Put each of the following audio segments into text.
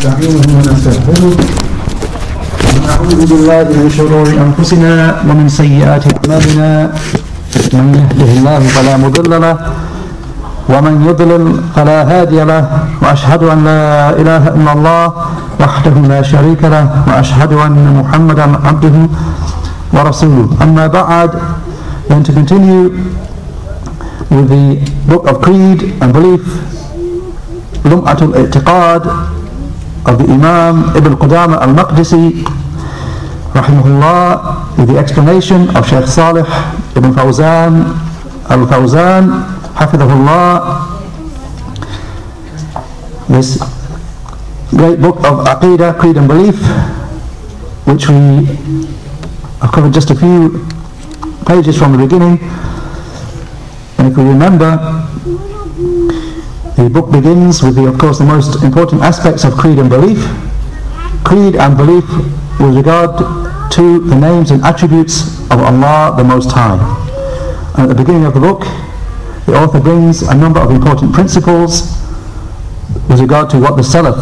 ونستعينه ونستغفره ونعوذ بالله من شرور أنفسنا ومن سيئات أعمالنا من يهده الله فلا مضل له ومن يضلل فلا هادي له وأشهد أن لا إله إلا الله وحده لا شريك له وأشهد أن محمدا عبده ورسوله. أما بعد then to continue with the book of creed and belief Lum'atul I'tiqad of the Imam Ibn Qudama al-Maqdisi rahimahullah the explanation of Shaykh Salih Ibn Fawzan al-Fawzan hafidhahullah this great book of Aqidah, Creed and Belief which we have covered just a few pages from the beginning. And if we remember the book begins with the, of course the most important aspects of creed and belief. Creed and belief with regard to the names and attributes of Allah the Most High. And at the beginning of the book the author brings a number of important principles with regard to what the Salaf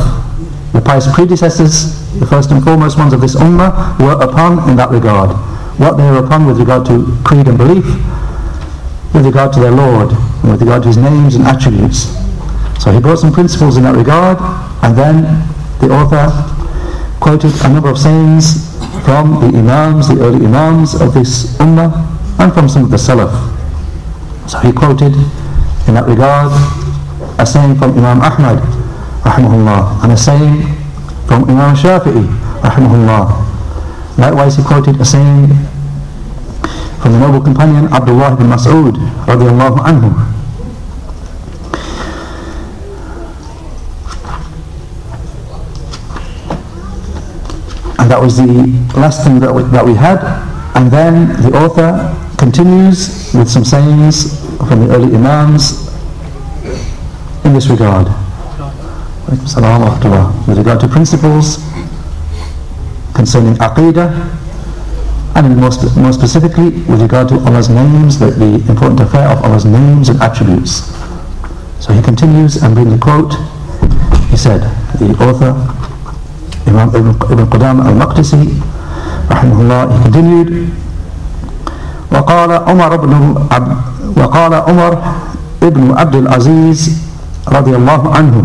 the pious predecessors the first and foremost ones of this ummah were upon in that regard. What they were upon with regard to creed and belief with regard to their Lord with regard to his names and attributes so he brought some principles in that regard and then the author quoted a number of sayings from the Imams, the early Imams of this Ummah and from some of the Salaf. So he quoted in that regard a saying from Imam Ahmad rahimahullah and a saying from Imam Shafi'i rahimahullah. Likewise he quoted a saying from the noble companion Abdullah ibn Mas'ud radiallahu anhu that was the last thing that we, that we had. And then the author continues with some sayings from the early imams in this regard. With regard to principles concerning aqidah and more, more specifically with regard to Allah's names the, the important affair of Allah's names and attributes. So he continues and brings a quote. He said the author Ibn, Ibn Qudam al-Maqdisi rahimahullah he continued وقال عمر بن عبد وقال عمر ابن عبد العزيز رضي الله عنه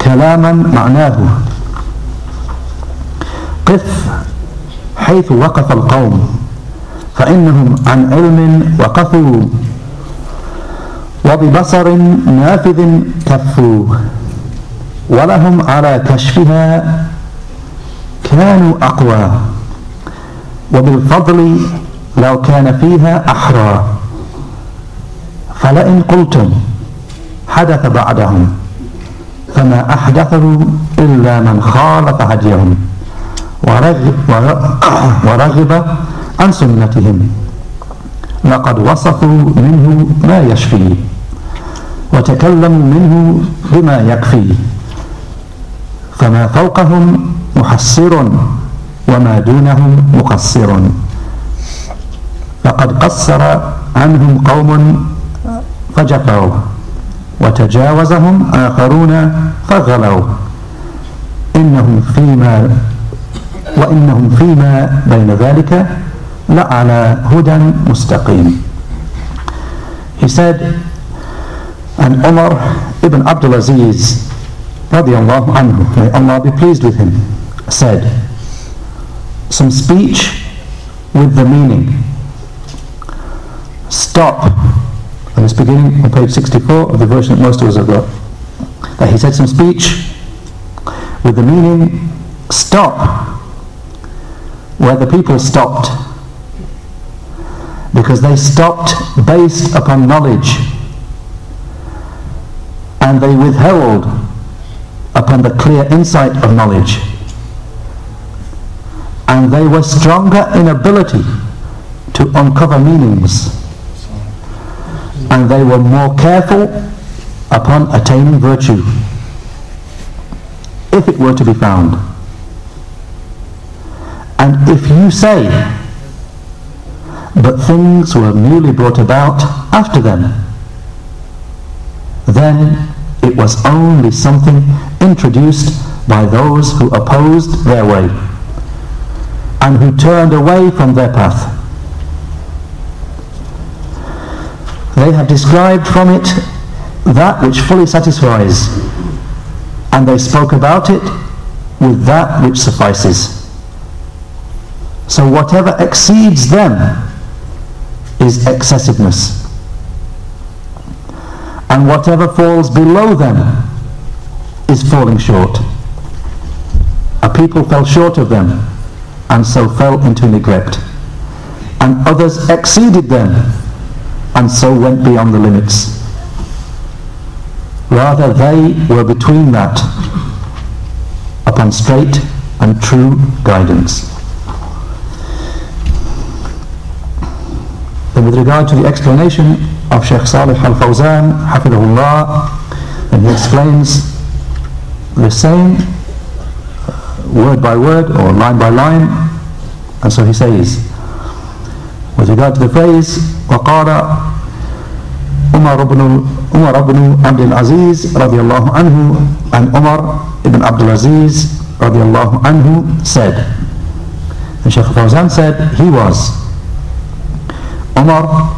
كلاما معناه. قف حيث وقف القوم فإنهم عن علم وقفوا وببصر نافذ كفوا ولهم على كشفها كانوا أقوى. وبالفضل لو كان فيها أحرى. فلئن قلتم حدث بعدهم فما أحدثوا إلا من خالف هديهم ورغب, ورغب عن سنتهم. لقد وصفوا منه ما يشفي وتكلموا منه بما يكفي. فما فوقهم محسر وما دونهم مقصر. فقد قصر عنهم قوم فجفوا وتجاوزهم آخرون فغلوا. إنهم فيما وإنهم فيما بين ذلك لعلى هدى مستقيم. He said and Umar ibn Abdul Aziz radiallahu anhu may Allah be pleased with him said some speech with the meaning. Stop. And it's beginning on page 64 of the version that most of us have got. That he said some speech with the meaning stop. Where the people stopped. Because they stopped based upon knowledge. And they withheld upon the clear insight of knowledge. And they were stronger in ability to uncover meanings. And they were more careful upon attaining virtue if it were to be found. And if you say but things were merely brought about after them then it was only something introduced by those who opposed their way and who turned away from their path. They have described from it that which fully satisfies, and they spoke about it with that which suffices. So whatever exceeds them is excessiveness. And whatever falls below them is falling short. A people fell short of them and so fell into neglect. And others exceeded them and so went beyond the limits. Rather, they were between that upon straight and true guidance. Then with regard to the explanation of Sheikh Salih al-Fawzan, Hafidahullah, then he explains the same word by word or line by line. And so he says, with regard to the phrase, وقال عمر بن عمر بن عبد العزيز رضي الله عنه and Umar ibn Abdul Aziz رضي الله عنه said and Shaykh Fawzan said he was Umar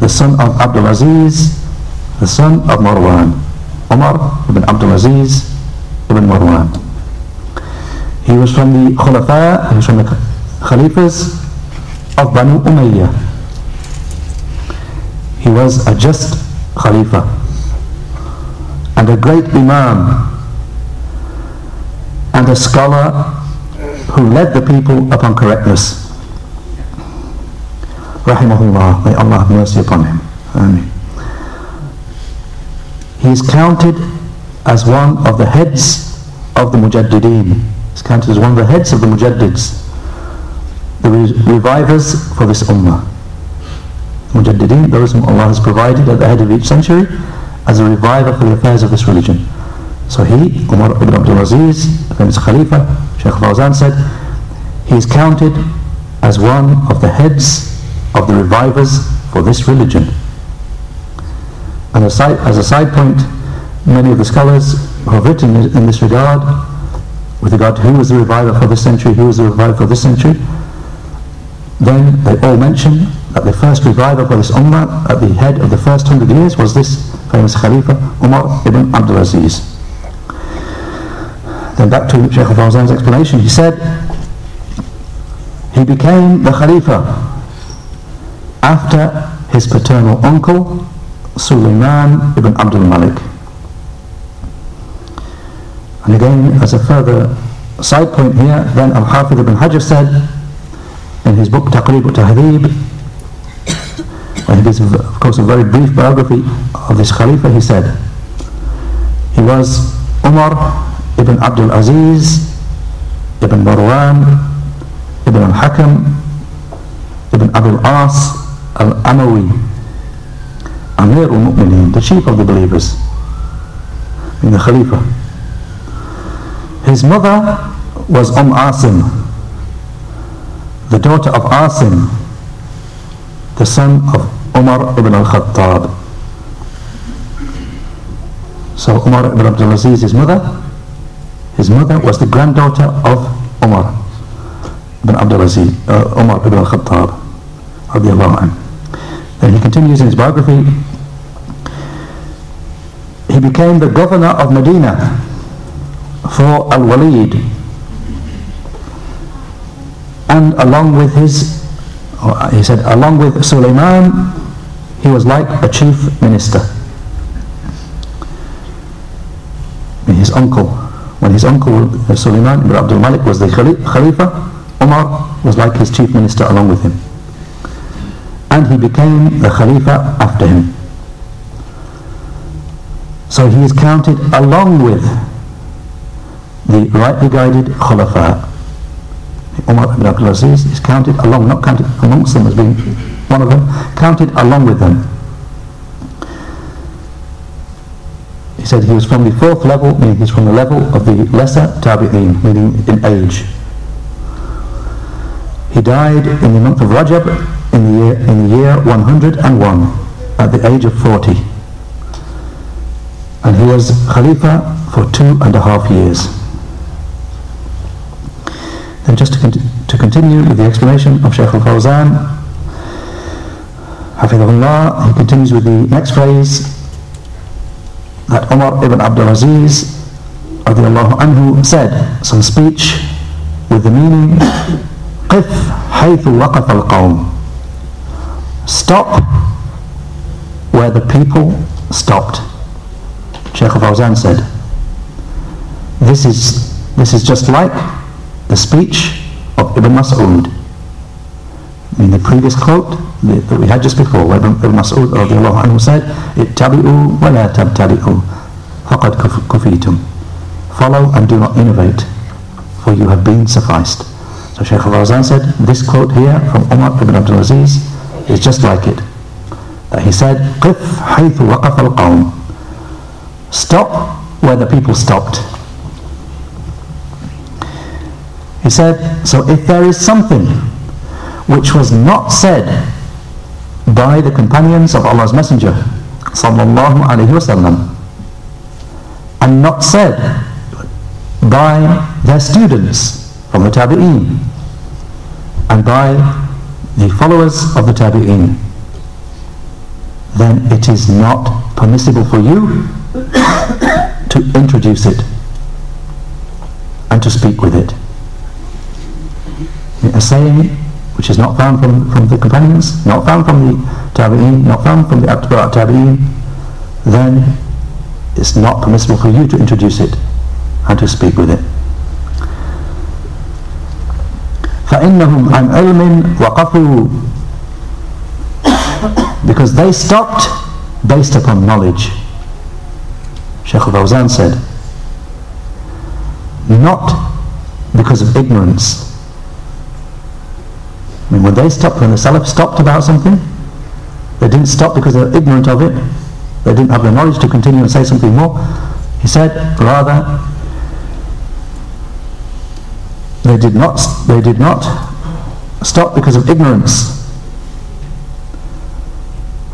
the son of Abdul Aziz the son of Marwan Umar ibn Abdul Aziz ibn Marwan he was from the Khulafa, he was from the Khalifas of Banu Umayyah. He was a just Khalifa and a great Imam and a scholar who led the people upon correctness. Rahimahullah, may Allah have mercy upon him. Amen. He is counted as one of the heads of the Mujaddideen is counted as one of the heads of the Mujaddids, the revivers for this Ummah. Mujaddideen, those whom Allah has provided at the head of each century as a reviver for the affairs of this religion. So he, Umar ibn Abdul Aziz, the famous Khalifa, Sheikh Fawzan said, he is counted as one of the heads of the revivers for this religion. And as a side point, many of the scholars who have written in this regard with regard to who was the reviver for this century, who was the reviver for this century, then they all mention that the first reviver for this ummah at the head of the first hundred years was this famous Khalifa Umar ibn Abdul Aziz. Then back to Shaykh al-Fawzan's explanation, he said, he became the Khalifa after his paternal uncle Sulaiman ibn Abdul Malik. And again, as a further side point here, then Al-Hafidh ibn Hajar said in his book Taqrib Tahdhib, and it is of course a very brief biography of this Khalifa, he said, he was Umar ibn Abdul Aziz ibn Marwan ibn al-Hakam ibn Abdul As al-Amawi Amir al-Mu'mineen, the chief of the believers, in the Khalifa. His mother was Umm Asim, the daughter of Asim, the son of Umar ibn al-Khattab. So Umar ibn Abdul Aziz, his mother, his mother was the granddaughter of Umar ibn Abdul Aziz, uh, Umar ibn al-Khattab, Then he continues in his biography, he became the governor of Medina for Al-Walid. And along with his he said along with Sulaiman he was like a chief minister. His uncle. When his uncle Sulaiman ibn Abdul Malik was the Khalifa Umar was like his chief minister along with him. And he became the Khalifa after him. So he is counted along with the rightly guided Khulafa. Umar ibn Abdul Aziz is counted along, not counted amongst them as being one of them, counted along with them. He said he was from the fourth level, meaning he's from the level of the lesser tabi'een, meaning in age. He died in the month of Rajab in the year, in the year 101 at the age of 40. And he was Khalifa for two and a half years. Then just to, con- to continue with the explanation of Shaykh al-Fawzan, Hafidhullah, he continues with the next phrase that Umar ibn Abdul Aziz anhu said some speech with the meaning قف حيث وقف القوم Stop where the people stopped. Sheikh Fawzan said, this is, this is just like the speech of Ibn Mas'ud. In the previous quote the, that we had just before, where Ibn, Ibn Mas'ud said, Ittabi'u wa la tabtadi'u, faqad. Follow and do not innovate, for you have been sufficed. So Shaykh al-Fawzan said, this quote here from Umar ibn Abdul Aziz is just like it. That he said, قِفْ حَيْثُ وَقَفَ الْقَوْمِ Stop where the people stopped. He said, so if there is something which was not said by the companions of Allah's Messenger sallallahu alaihi wasallam and not said by their students from the Tabi'een and by the followers of the Tabi'een then it is not permissible for you to introduce it and to speak with it. A saying which is not found from, from the companions, not found from the tabi'een, not found from the atba' tabi'een, then it's not permissible for you to introduce it and to speak with it. فإنهم عن علم وقفوا because they stopped based upon knowledge. Sheikh Fawzan said, not because of ignorance. I mean, when they stopped, when the Salaf stopped about something, they didn't stop because they were ignorant of it. They didn't have the knowledge to continue and say something more. He said, rather, they did not, they did not stop because of ignorance.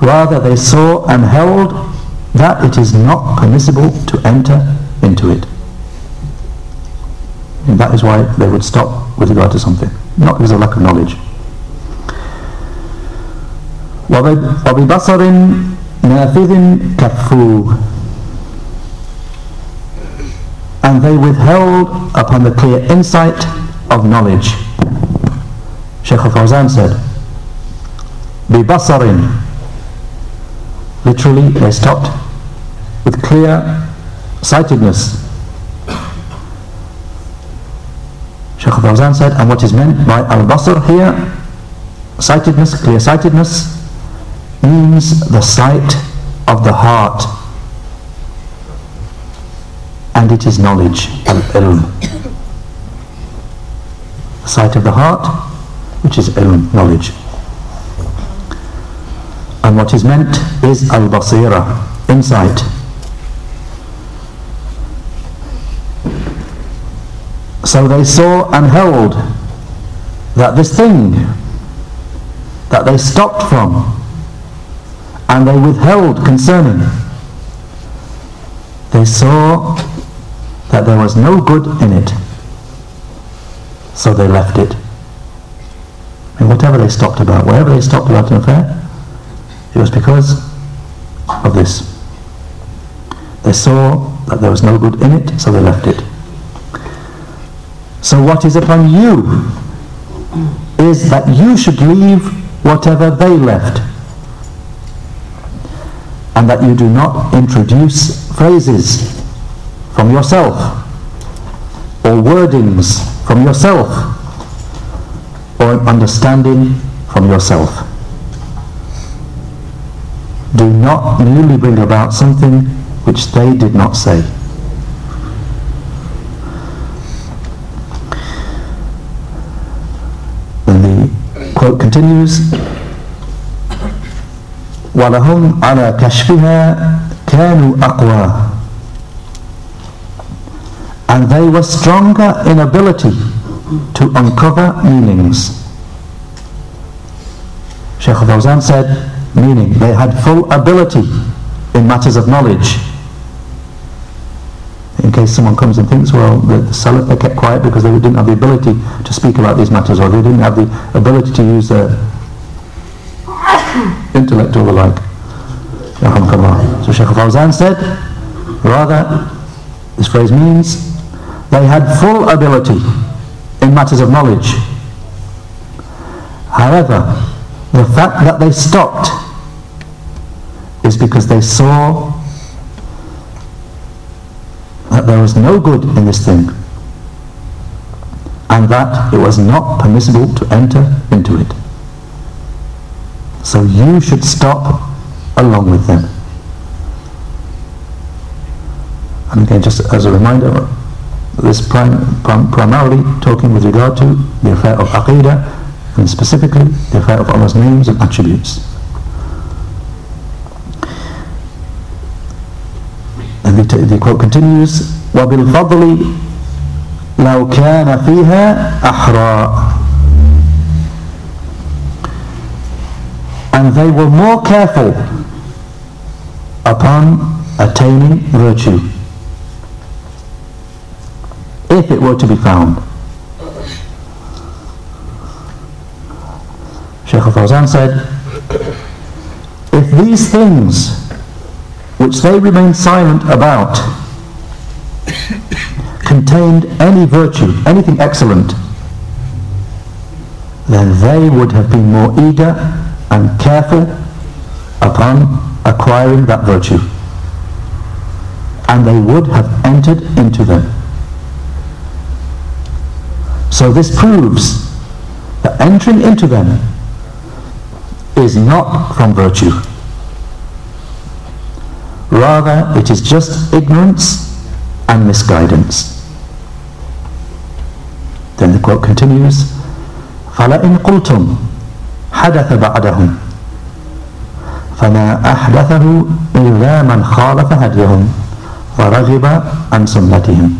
Rather, they saw and held that it is not permissible to enter into it. And that is why they would stop with regard to something, not because of lack of knowledge. وببصر نافذ كفوا and they withheld upon the clear insight of knowledge. Sheikh Fawzan said, ببصر literally they stopped with clear sightedness. Shaykh Fawzan said, and what is meant by al-basr here, sightedness, clear sightedness, Means the sight of the heart. And it is knowledge, al-ilm. The sight of the heart, which is ilm, knowledge. And what is meant is al-basira, insight. So they saw and held that this thing that they stopped from and they withheld concerning, they saw that there was no good in it. So they left it. And whatever they stopped about, wherever they stopped about an affair, it was because of this. They saw that there was no good in it, so they left it. So what is upon you is that you should leave whatever they left. And that you do not introduce phrases from yourself or wordings from yourself or an understanding from yourself do not newly bring about something which they did not say. The quote continues, وَلَهُمْ عَلَى كَشْفِهَا كَانُوا أَقْوَى And they were stronger in ability to uncover meanings. Sheikh Fawzan said, meaning they had full ability in matters of knowledge, in case someone comes and thinks, well, the, the Salaf, they kept quiet because they didn't have the ability to speak about these matters or they didn't have the ability to use their intellect or the like. So Shaykh Fawzan said, rather, this phrase means they had full ability in matters of knowledge. However, the fact that they stopped is because they saw that there was no good in this thing and that it was not permissible to enter into it. So you should stop along with them. And again, just as a reminder, this prim, prim, primarily talking with regard to the affair of Aqidah and specifically the affair of Allah's names and attributes. And the, the quote continues, وَبِالْفَضْلِ لَوْ كَانَ فِيهَا أَحْرَى And they were more careful upon attaining virtue if it were to be found. Sheikh Al-Fawzan said, if these things which they remained silent about contained any virtue, anything excellent, then they would have been more eager and careful upon acquiring that virtue. And they would have entered into them. So this proves that entering into them is not from virtue. Rather, it is just ignorance and misguidance. Then the quote continues, فَلَئِنْ قُلْتُمْ حَدَثَ بَعْدَهُمْ فما أحدثه إلا من خالف هديهم ورغب عن سنتهم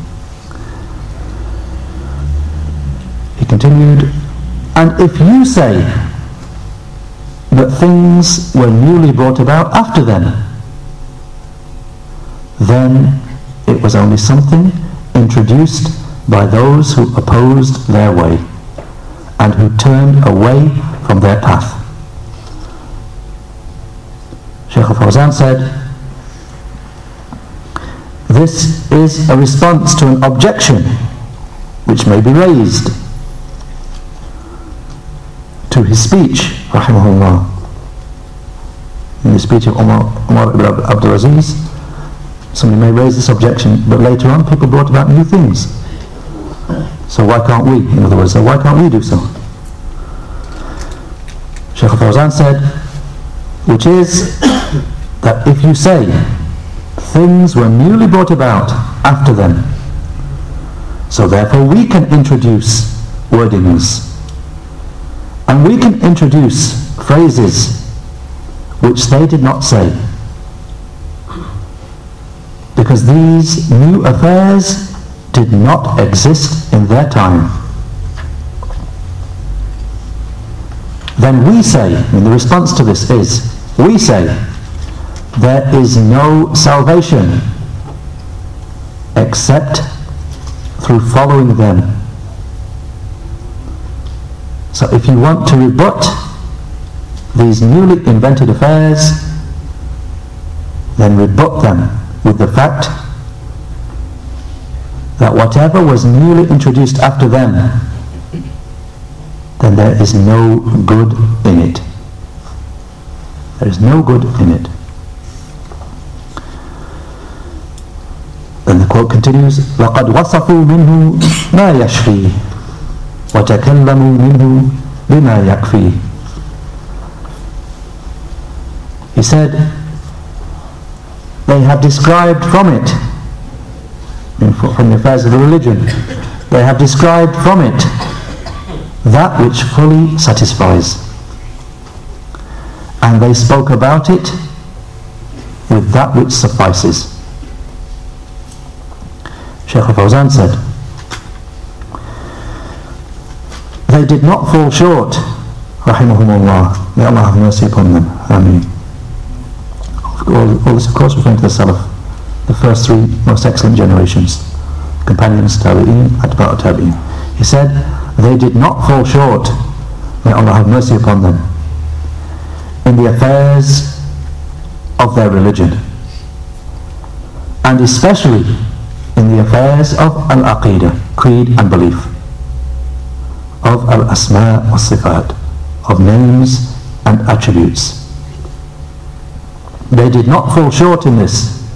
He continued, and if you say that things were newly brought about after them, then it was only something introduced by those who opposed their way and who turned away from their path. Sheikh Fawzan said, this is a response to an objection which may be raised to his speech, rahimahullah. In the speech of Umar, Umar ibn Abdul Aziz, somebody may raise this objection, but later on people brought about new things. So why can't we, in other words, so why can't we do so? Sheikh Fawzan said, which is that if you say things were newly brought about after them, so therefore we can introduce wordings and we can introduce phrases which they did not say because these new affairs did not exist in their time. Then we say, and the response to this is, we say, there is no salvation except through following them. So if you want to rebut these newly invented affairs, then rebut them with the fact that whatever was newly introduced after them, then there is no good in it. There is no good in it. Then the quote continues, وَقَدْ وَصَفُوا مِنْهُ مَا يَشْفِي وَتَكَلَّمُوا مِنْهُ بِمَا يَكْفِي He said, they have described from it, from the affairs of the religion, they have described from it that which fully satisfies. And they spoke about it with that which suffices. Sheikh Fawzan said, they did not fall short, rahimahumullah. May Allah have mercy upon them. Ameen. All, all this of course referring to the Salaf, the first three most excellent generations, companions, tabi'in, atba'u tabi'in. He said, they did not fall short, may Allah have mercy upon them, in the affairs of their religion, and especially in the affairs of al-aqidah, creed and belief, of al-asma wa sifat, of names and attributes. They did not fall short in this,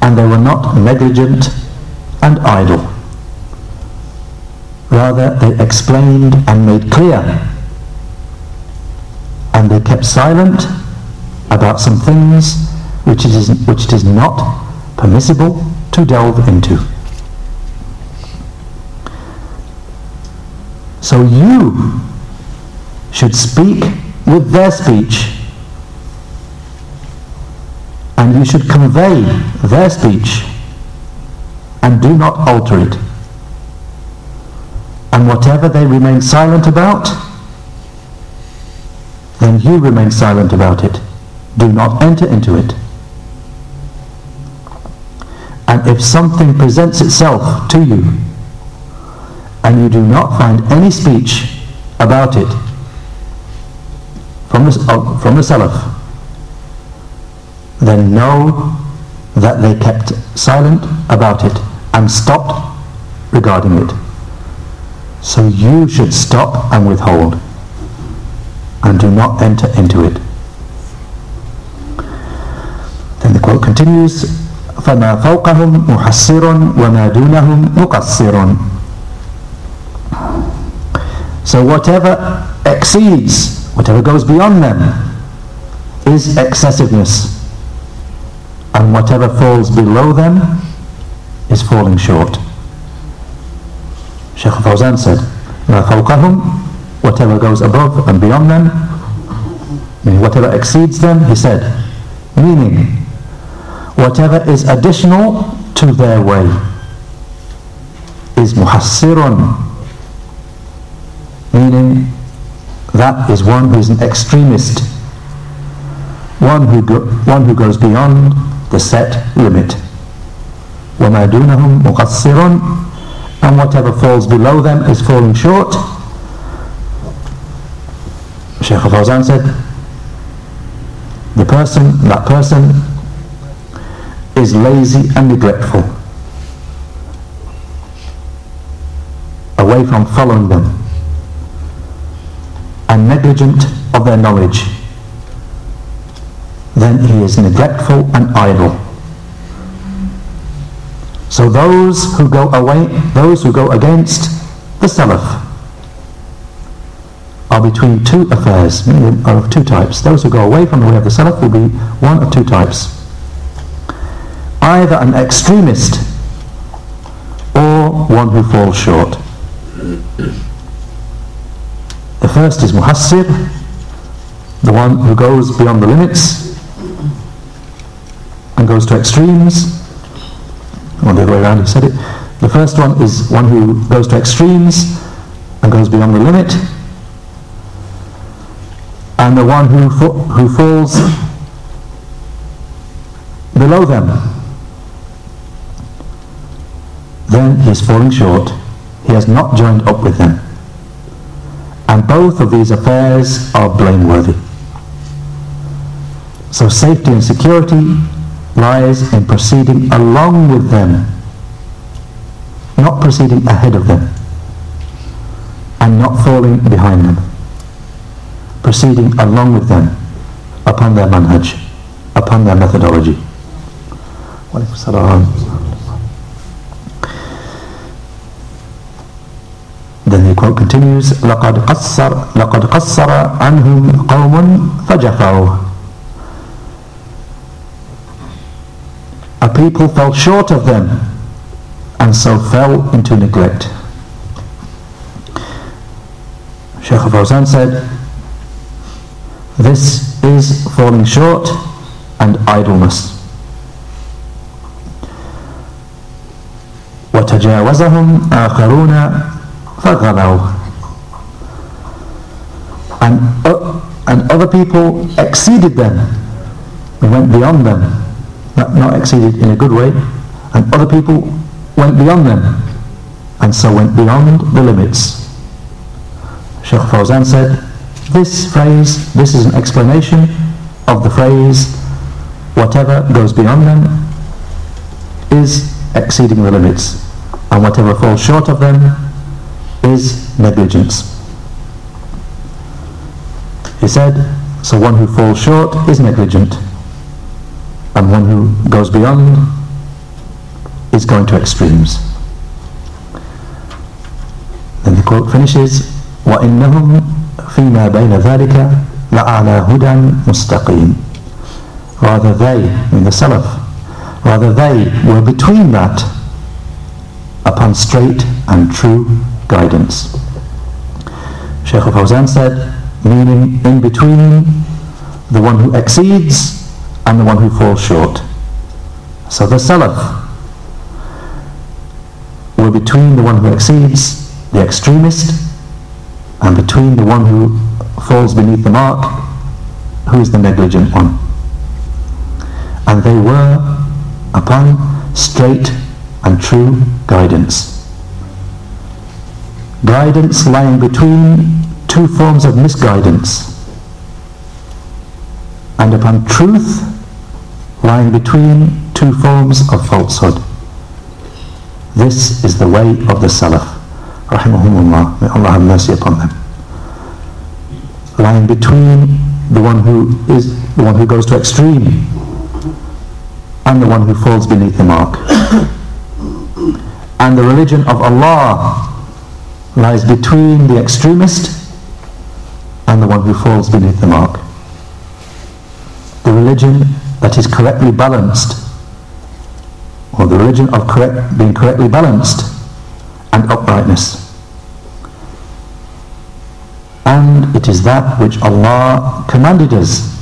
and they were not negligent and idle. Rather, they explained and made clear, and they kept silent about some things which it is, which it is not permissible to delve into. So you should speak with their speech and you should convey their speech and do not alter it. And whatever they remain silent about, then you remain silent about it. Do not enter into it. And if something presents itself to you, and you do not find any speech about it from the, uh, from the Salaf, then know that they kept silent about it and stopped regarding it. So you should stop and withhold and do not enter into it. Then the quote continues, فَمَا فَوْقَهُمْ مُحَسِّرٌ وَمَا دُونَهُمْ مُقَصِّرٌ So whatever exceeds, whatever goes beyond them, is excessiveness. And whatever falls below them is falling short. Sheikh Fawzan said, مَا فَوْقَهُمْ Whatever goes above and beyond them, meaning whatever exceeds them, he said, meaning whatever is additional to their way is muhassirun, meaning that is one who is an extremist, one who, go, one who goes beyond the set limit. وَمَا دُونَهُمْ مُقَصِّرٌ and whatever falls below them is falling short. Shaykh Fawzan said, the person, that person is lazy and neglectful, away from following them, and negligent of their knowledge, then he is neglectful and idle. So those who go away, those who go against the Salaf are between two affairs, of uh, two types. Those who go away from the way of the Salaf will be one of two types. Either an extremist or one who falls short. The first is muhassir, the one who goes beyond the limits and goes to extremes, or the other way around, he said it. The first one is one who goes to extremes and goes beyond the limit, and the one who, who falls below them, then he is falling short. He has not joined up with them. And both of these affairs are blameworthy. So safety and security lies in proceeding along with them, not proceeding ahead of them, and not falling behind them. Proceeding along with them upon their manhaj, upon their methodology. Then the quote continues, لَقَدْ قَصَّرَ, لَقَدْ قَصَّرَ عَنْهُمْ قَوْمٌ فَجَفَوْا A people fell short of them and so fell into neglect. Sheikh Fawzan said, this is falling short and idleness. وتجاوزهم آخرون فغلوا and, uh, and other people exceeded them, went beyond them not exceeded in a good way, and other people went beyond them, and so went beyond the limits. Sheikh Fawzan said, this phrase, this is an explanation of the phrase, whatever goes beyond them is exceeding the limits, and whatever falls short of them is negligence. He said, so one who falls short is negligent, and one who goes beyond is going to extremes. Then the quote finishes, وَإِنَّهُمْ فِيمَا بَيْنَ ذَلِكَ لَعَلَى هُدًى مُسْتَقِيمٍ Rather they, in the Salaf, rather they were between that upon straight and true guidance. Shaykh Fawzan said, meaning in between the one who exceeds and the one who falls short. So the Salaf were between the one who exceeds, the extremist, and between the one who falls beneath the mark, who is the negligent one. And they were upon straight and true guidance. Guidance lying between two forms of misguidance and upon truth lying between two forms of falsehood. This is the way of the Salaf. Rahimahumullah. May Allah have mercy upon them. Lying between the one who is the one who goes to extreme and the one who falls beneath the mark. and the religion of Allah lies between the extremist and the one who falls beneath the mark. The religion that is correctly balanced, or the religion of correct, being correctly balanced and uprightness. And it is that which Allah commanded us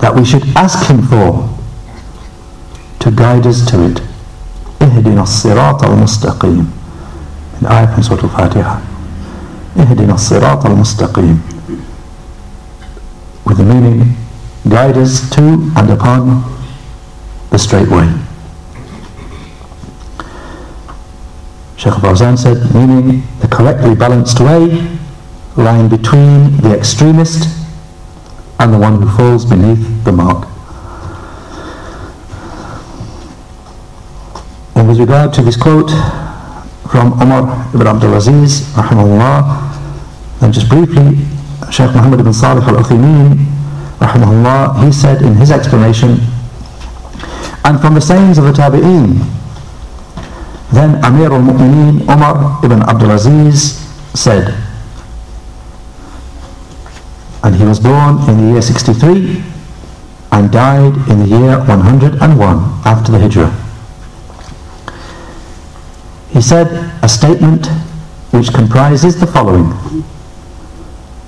that we should ask Him for to guide us to it. اهدنا الصراط المستقيم من آية من سورة الفاتحة اهدنا الصراط المستقيم with the meaning guide us to and upon the straight way. Sheikh Fawzan said, meaning the correctly balanced way lying between the extremist and the one who falls beneath the mark. And with regard to this quote from Omar ibn Abdul Aziz, then just briefly, Sheikh Muhammad ibn Salih al-Uthaymeen, rahimahullah, he said in his explanation, and from the sayings of the Tabi'een, then Amir al-Mu'mineen Umar ibn Abdul Aziz said, and he was born in the year 63 and died in the year 101 after the Hijrah. He said a statement which comprises the following.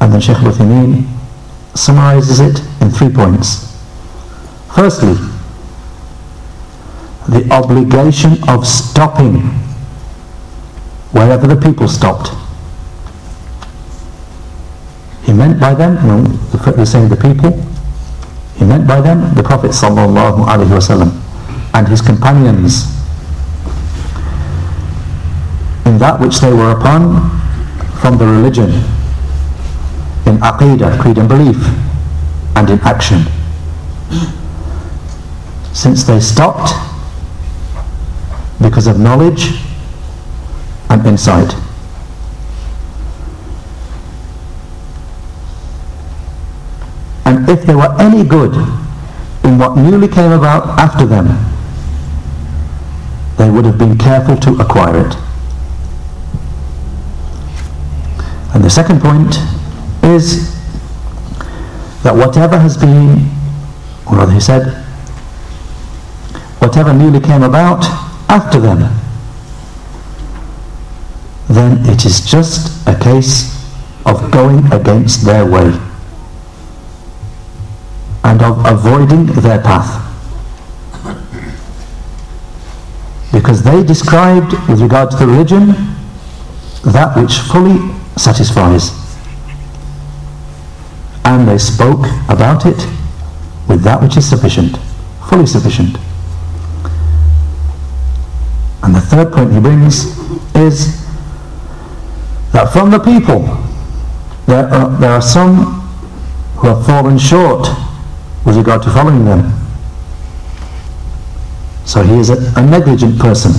And then Sheikh Uthaymeen summarizes it in three points. Firstly, the obligation of stopping wherever the people stopped. He meant by them, you know, the saying the people, he meant by them the Prophet and his companions in that which they were upon from the religion, in aqidah, creed and belief, and in action. Since they stopped because of knowledge and insight. And if there were any good in what newly came about after them, they would have been careful to acquire it. And the second point is that whatever has been, or rather he said, whatever newly came about after them, then it is just a case of going against their way and of avoiding their path. Because they described, with regard to the religion, that which fully satisfies. They spoke about it with that which is sufficient, fully sufficient. And the third point he brings is that from the people there are, there are some who have fallen short with regard to following them. So he is a, a negligent person.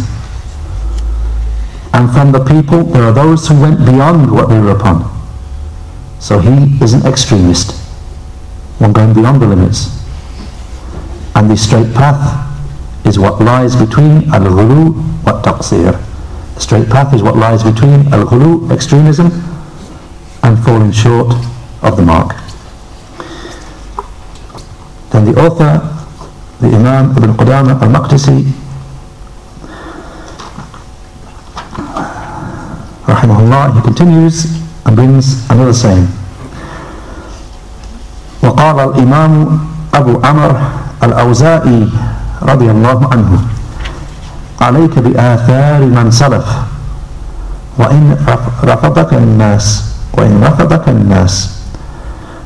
And from the people there are those who went beyond what they were upon. So he is an extremist, one going beyond the limits. And the straight path is what lies between al-ghulu wa taqsir. The straight path is what lies between al-ghulu, extremism, and falling short of the mark. Then the author, the Imam Ibn Qudama al-Maqdisi, rahimahullah, he continues brings another saying. وقال الإمام أبو عمر الأوزائي رضي الله عنه عليك بآثار من سلف وإن رفضك الناس وإن رفضك الناس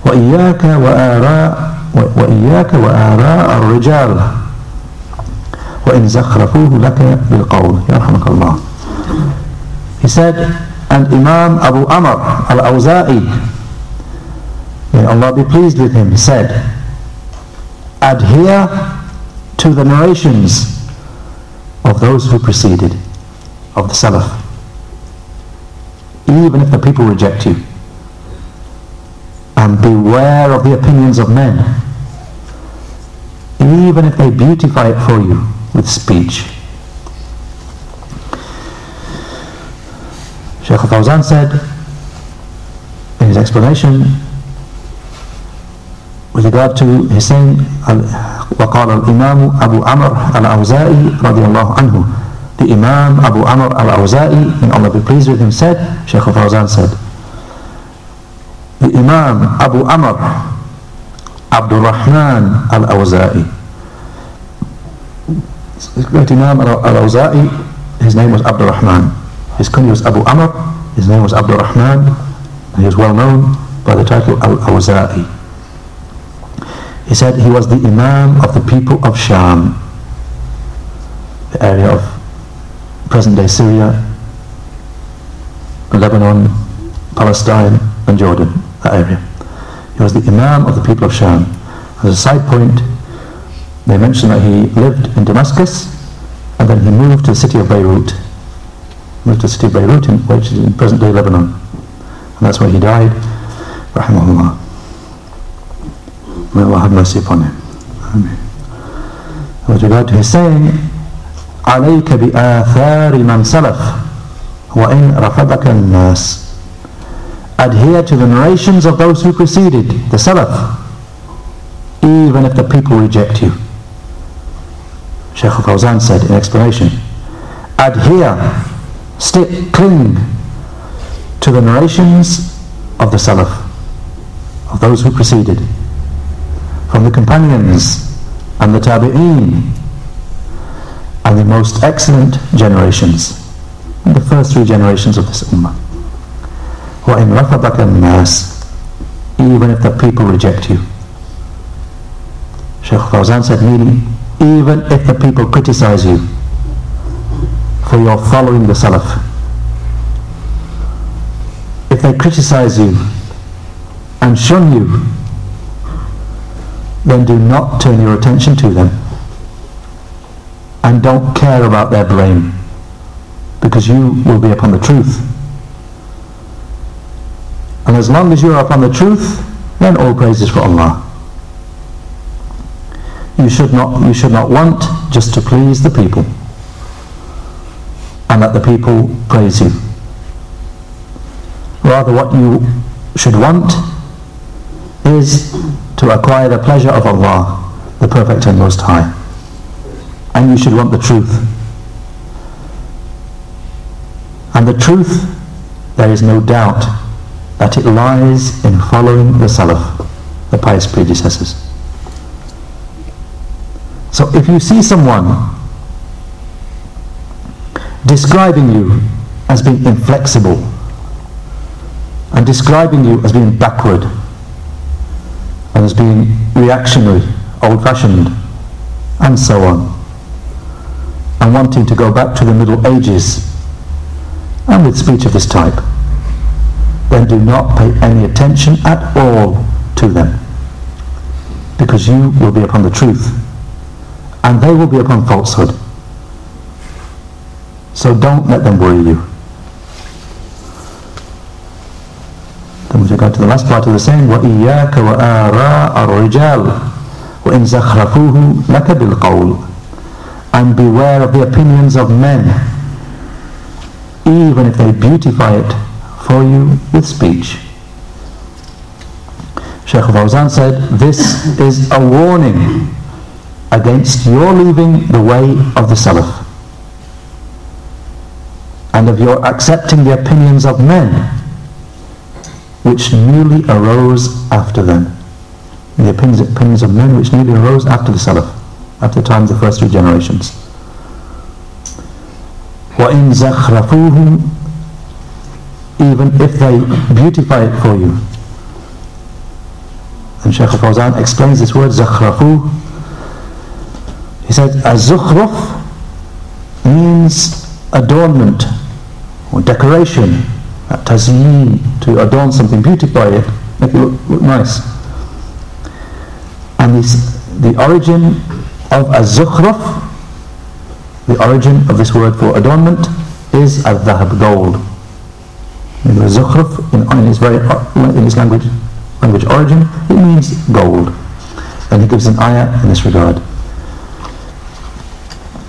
وإياك وآراء وإياك وآراء الرجال وإن زخرفوه لك بالقول يرحمك الله He said, and Imam Abu Amr al-Awza'i, may Allah be pleased with him, said, adhere to the narrations of those who preceded, of the Salaf, even if the people reject you. And beware of the opinions of men, even if they beautify it for you with speech. Shaykh Fawzan said in his explanation with regard to his saying وقال الإمام أبو عمر الأوزائي رضي الله عنه the Imam Abu Amr al-Awza'i, may Allah be pleased with him, said, Shaykh Fawzan said, the Imam Abu Amr Abdul Rahman al-Awza'i, the great Imam al-Awza'i, his name was Abdul Rahman. his kunya was Abu Amr, his name was Abdul Rahman, and he was well known by the title Al-Awza'i. He said he was the Imam of the people of Sham, the area of present-day Syria, Lebanon, Palestine, and Jordan, that area. He was the Imam of the people of Sham. As a side point, they mention that he lived in Damascus, and then he moved to the city of Beirut Moved to the city of Beirut, in, which is in present-day Lebanon. And that's where he died, rahimahullah. May Allah have mercy upon him. Amen. With regard to his saying, عليك بآثار من سلف وإن رفضك الناس Adhere to the narrations of those who preceded, the Salaf, even if the people reject you. Shaykh Fawzan said in explanation, adhere, stick, cling to the narrations of the Salaf, of those who preceded, from the companions and the Tabi'een and the most excellent generations, the first three generations of this Ummah. وَإِنْ رَفَضَكَ النَّاسِ Even if the people reject you. Shaykh Fawzan said meaning, even if the people criticize you for your following the Salaf. If they criticize you and shun you, then do not turn your attention to them and don't care about their blame because you will be upon the truth. And as long as you are upon the truth, then all praise is for Allah. You should not you should not want just to please the people and that the people praise you. Rather what you should want is to acquire the pleasure of Allah, the perfect and most high. And you should want the truth. And the truth, there is no doubt that it lies in following the Salaf, the pious predecessors. So if you see someone describing you as being inflexible and describing you as being backward and as being reactionary, old-fashioned and so on. And wanting to go back to the Middle Ages, and with speech of this type, then do not pay any attention at all to them, because you will be upon the truth, and they will be upon falsehood. So don't let them worry you. Then we go to the last part of the saying, وَإِيَّاكَ وَآرَاءَ الرِّجَالِ وَإِنْ زَخْرَفُوهُ لَكَ بِالْقَوْلِ And beware of the opinions of men, even if they beautify it for you with speech. Sheikh Fawzan said, this is a warning against your leaving the way of the Salaf and of your accepting the opinions of men which newly arose after them. The opinions, opinions of men which newly arose after the Salaf, after the time of the first three generations. وَإِن زَخْرَفُوهُمْ Even if they beautify it for you. And Shaykh Fawzan explains this word, زَخْرَفُوهُ He said, "Az-zukhruf" means adornment or decoration, tazeen, to adorn something, beautify it, make it look, look nice. And this, the origin of a zukhruf, the origin of this word for adornment, is al-dhahab, gold. And the zukhruf, in, in, very, uh, in its language, language origin, it means gold. And he gives an ayah in this regard.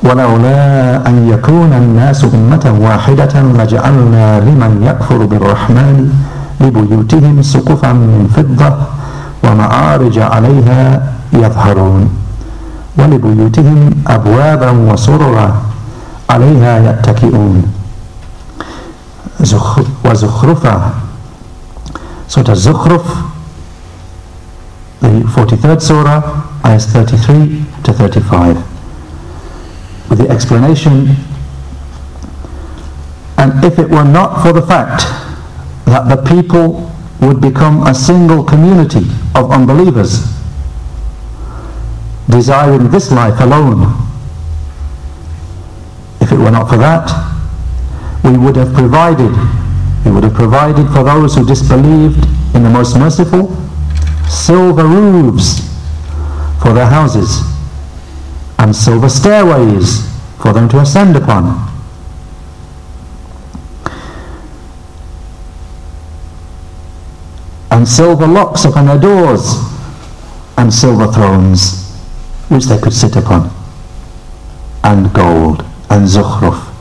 ولولا أن يكون الناس أمة واحدة لجعلنا لمن يكفر بالرحمن لبيوتهم سقفا من فضة ومعارج عليها يظهرون ولبيوتهم أبوابا وسررا عليها يتكئون وزخرفا Surah Zukhruf, the 43rd Surah, ayahs 33 to 35. With the explanation, and if it were not for the fact that the people would become a single community of unbelievers, desiring this life alone. If it were not for that, we would have provided, we would have provided for those who disbelieved in the most merciful, silver roofs for their houses, and silver stairways for them to ascend upon. And silver locks upon their doors, and silver thrones which they could sit upon, and gold, and zukhruf,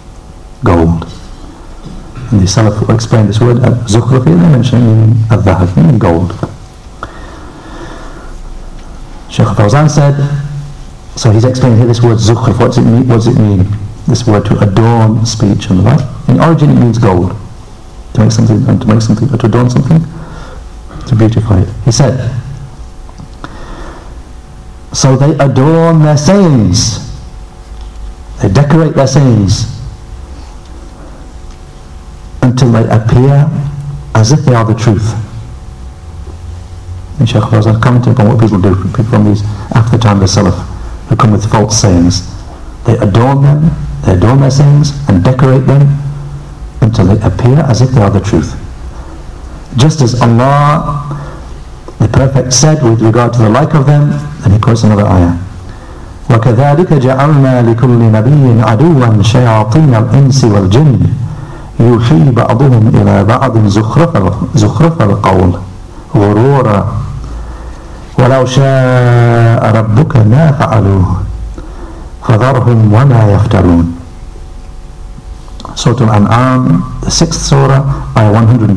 gold. And the Salaf explained this word, uh, zukhruf they mention al-dhahab, gold. Sheikh Fawzan said, so he's explaining here this word zukhruf, what does it mean, what does it mean? This word to adorn speech and the like. In origin it means gold. To make something, and to make something, or to adorn something, to beautify it. He said, so they adorn their sayings. They decorate their sayings until they appear as if they are the truth. And Shaykh Fawzan commenting upon what people do, people from these after the time of the Salaf, who come with false sayings. They adorn them, they adorn their sayings and decorate them until they appear as if they are the truth. Just as Allah the Prophet said with regard to the like of them, and he quotes another ayah. وكذلك جعلنا لكل نبي عدوا شياطين الإنس والجن يوحي بعضهم إلى بعض زخرف القول غرورا ولو شاء ربك ما فعلوه فذرهم وما يفترون Surah Al-An'am, the sixth surah, ayah 112.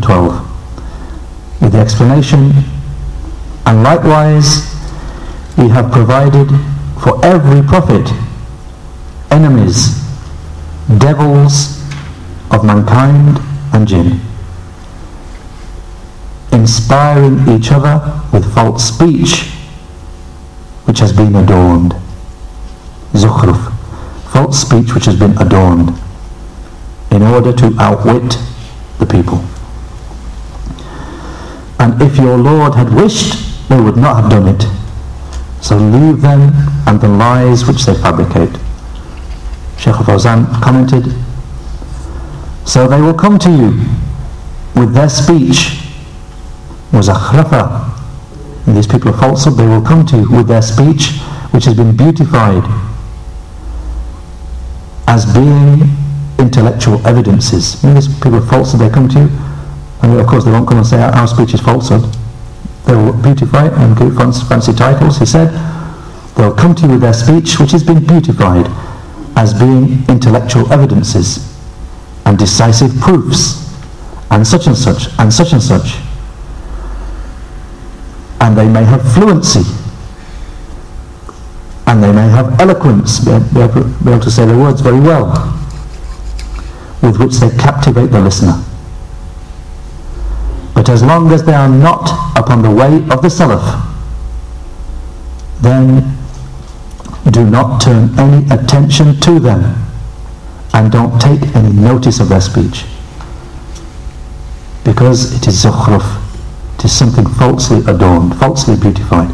With the explanation And likewise, we have provided for every prophet enemies, devils of mankind and jinn, inspiring each other with false speech which has been adorned. Zukhruf, false speech which has been adorned in order to outwit the people. And if your Lord had wished they would not have done it. So leave them and the lies which they fabricate. Sheikh Fawzan commented, So they will come to you with their speech was a khrafa. And these people of falsehood, they will come to you with their speech which has been beautified as being intellectual evidences. Know, these people of falsehood, they come to you, and of course they won't come and say our speech is falsehood. They will beautify it and give fancy titles. He said, they'll come to you with their speech which has been beautified as being intellectual evidences and decisive proofs and such and such and such and such. And they may have fluency and they may have eloquence, be able, to say their words very well, with which they captivate the listener. But as long as they are not upon the way of the Salaf, then do not turn any attention to them and don't take any notice of their speech. Because it is zukhruf, is something falsely adorned, falsely beautified.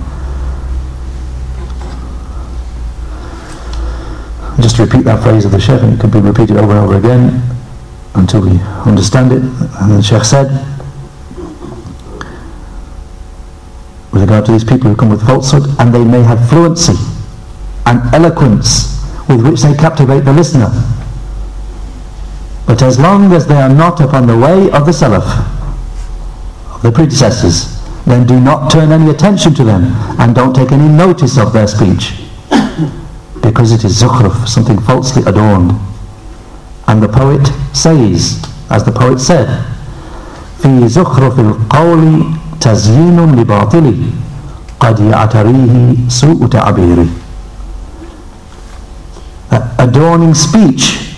just repeat that phrase of the Sheikh and it can be repeated over and over again until we understand it. And the Sheikh said, with regard to these people who come with falsehood, and they may have fluency and eloquence with which they captivate the listener. But as long as they are not upon the way of the Salaf, the predecessors, then do not turn any attention to them and don't take any notice of their speech because it is zukhruf, something falsely adorned. And the poet says, as the poet said, في زخرف القول تزيين لباطل قد يعتريه سوء تعبيره Adorning speech,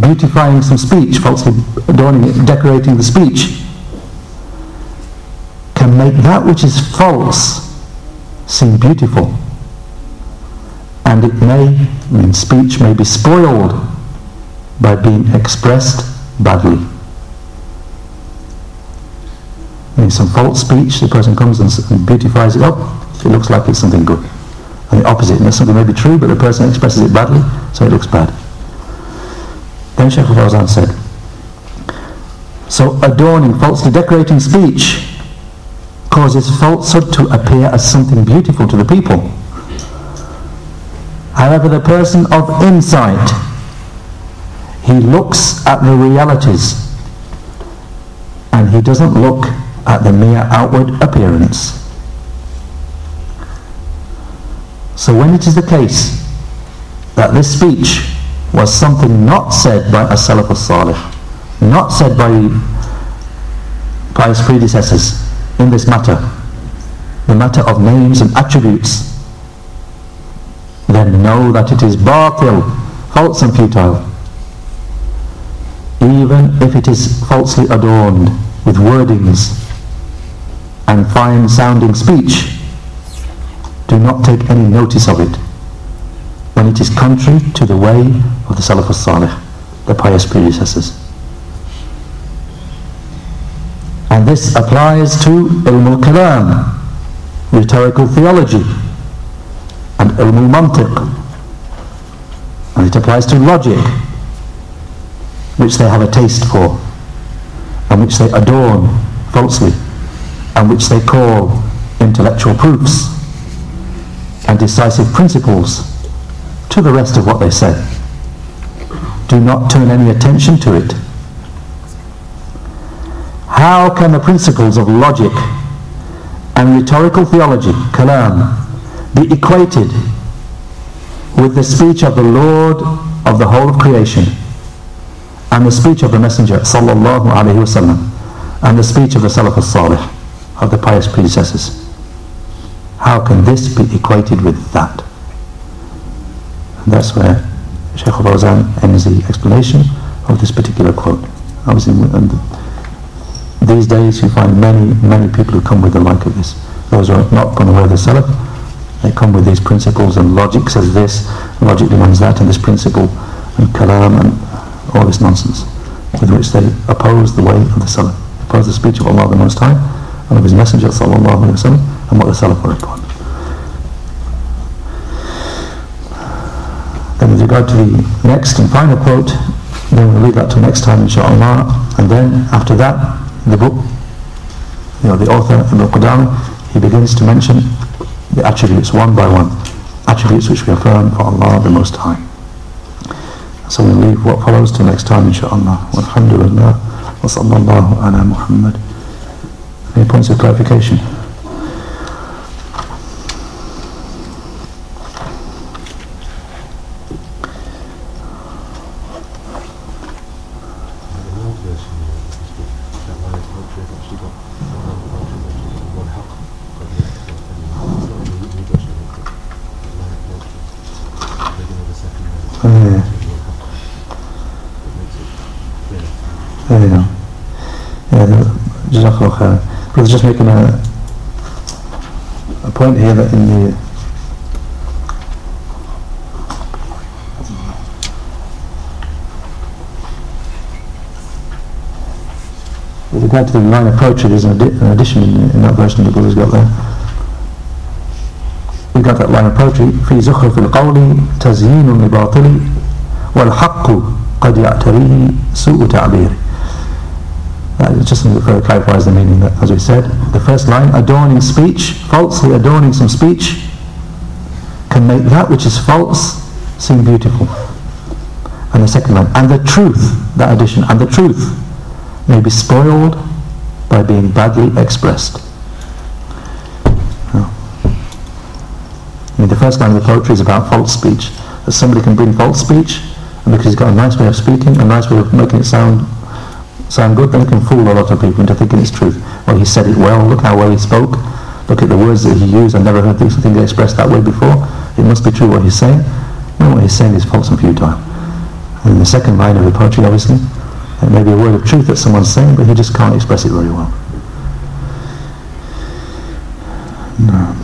beautifying some speech, falsely adorning it, decorating the speech, can make that which is false seem beautiful and it may, I mean, speech, may be spoiled by being expressed badly. I mean, some false speech, the person comes and beautifies it up, it looks like it's something good. And the opposite, and something may be true, but the person expresses it badly, so it looks bad. Then Sheikh Fawzan said, so adorning, falsely decorating speech causes falsehood to appear as something beautiful to the people. However, the person of insight, he looks at the realities and he doesn't look at the mere outward appearance. So when it is the case that this speech was something not said by a Salaf al-Salih, not said by by his predecessors in this matter, the matter of names and attributes then know that it is batil, false and futile. Even if it is falsely adorned with wordings and fine sounding speech, do not take any notice of it when it is contrary to the way of the Salaf al-Salih, the pious predecessors. And this applies to ilm al-kalam, rhetorical theology, and ilm al-mantiq and it applies to logic which they have a taste for and which they adorn falsely and which they call intellectual proofs and decisive principles to the rest of what they say. Do not turn any attention to it. How can the principles of logic and rhetorical theology, kalam, be equated with the speech of the Lord of the whole of creation and the speech of the Messenger sallallahu alaihi wasallam and the speech of the Salaf al-Salih of the pious predecessors. How can this be equated with that? And that's where Shaykh Fawzan ends the explanation of this particular quote these days you find many, many people who come with the like of this. Those who are not from the way of the Salaf, they come with these principles and logic says this, logic demands that, and this principle and kalam and all this nonsense with which they oppose the way of the Salaf, oppose the speech of Allah the Most High and of His Messenger sallallahu alaihi wasallam and what the Salaf were upon. Then with regard to the next and final quote, then we'll leave that till next time inshaAllah, and then after that the book, you know, the author, Ibn Qudama, he begins to mention the attributes one by one, attributes which we affirm for Allah the Most High. So we'll leave what follows till next time, inshallah. Walhamdulillah, wa sallallahu ala Muhammad. Any points of clarification? There you go. Yeah, Jazakallah khair. Brother's just making a, a point here that in the with regard to the line approach, there's an, addi- an addition in, in that version the brother's got there. We got that line of poetry في زخرف القول تزيين لباطل والحق قد يعتريه سوء تعبير that just further clarifies the meaning that, as we said the first line adorning speech falsely adorning some speech can make that which is false seem beautiful and the second line and the truth that addition and the truth may be spoiled by being badly expressed I mean, the first line of the poetry is about false speech. That somebody can bring false speech, and because he's got a nice way of speaking, a nice way of making it sound sound good, then he can fool a lot of people into thinking it's truth. Well, he said it well. Look how well he spoke. Look at the words that he used. I've never heard these things expressed that way before. It must be true what he's saying. No, what he's saying is false and futile. And the second line of the poetry, obviously, it may be a word of truth that someone's saying, but he just can't express it very well. No.